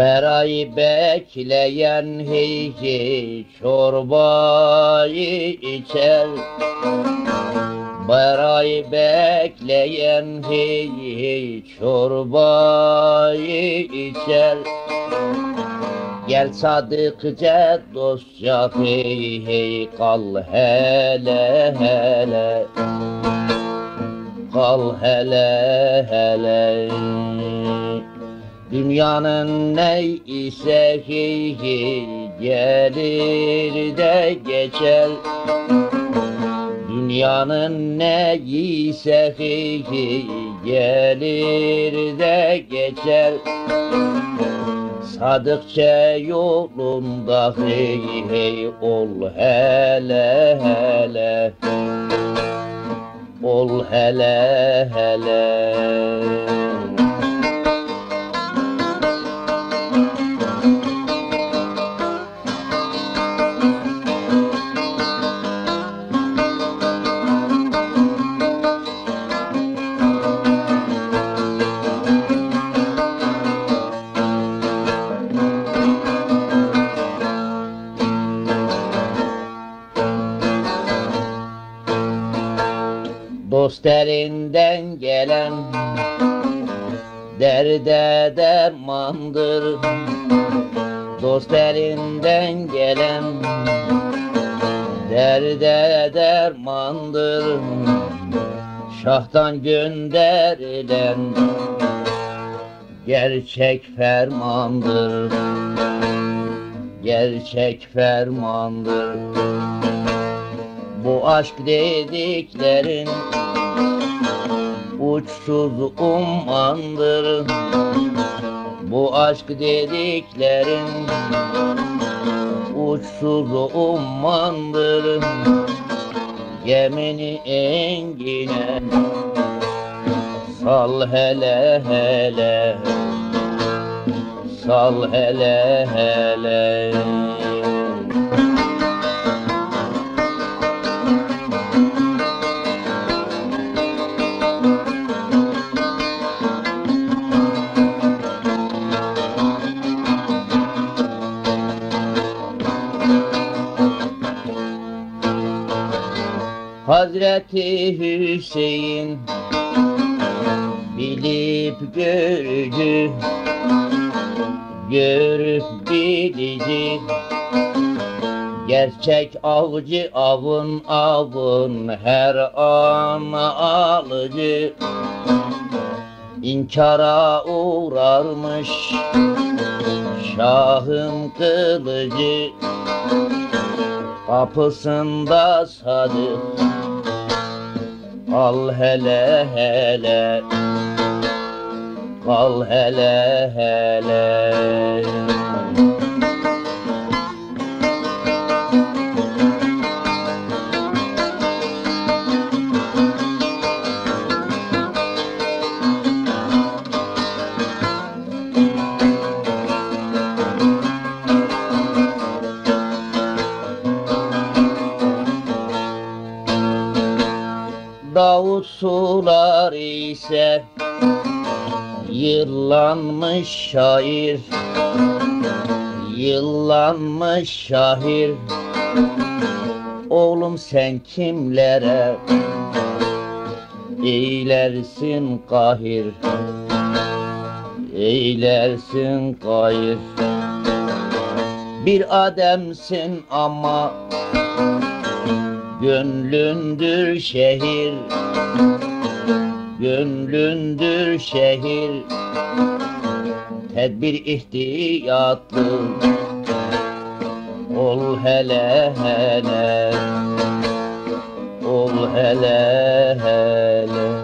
Barayı bekleyen hey hey çorbayı içer. Barayı bekleyen hey hey çorbayı içer. Gel sadıkça dostça hey hey kal hele hele. Kal hele hele Dünyanın ne ise hey gelir de geçer. Dünyanın ne ise hey gelir de geçer. Sadıkça yolunda hey hey ol hele hele. Ol hele hele Dost elinden gelen derde dermandır. Dost elinden gelen derde dermandır. Şahtan gönderilen gerçek fermandır. Gerçek fermandır. Bu aşk dediklerin uçsuz ummandır. Bu aşk dediklerin uçsuz ummandır. Gemini engine sal hele hele Sal hele hele Hazreti Hüseyin bilip görücü görüp bilici Gerçek avcı avın avın her an alıcı. İnkara uğrarmış Şahın kılıcı Kapısında sadık Al hele hele. Kal hele hele sular ise Yıllanmış şair Yıllanmış şair Oğlum sen kimlere Eylersin kahir? Eylersin kahir. Bir ademsin ama Gönlündür şehir. Gönlündür şehir. Tedbir ihtiyatlı. Ol hele hele. Ol hele hele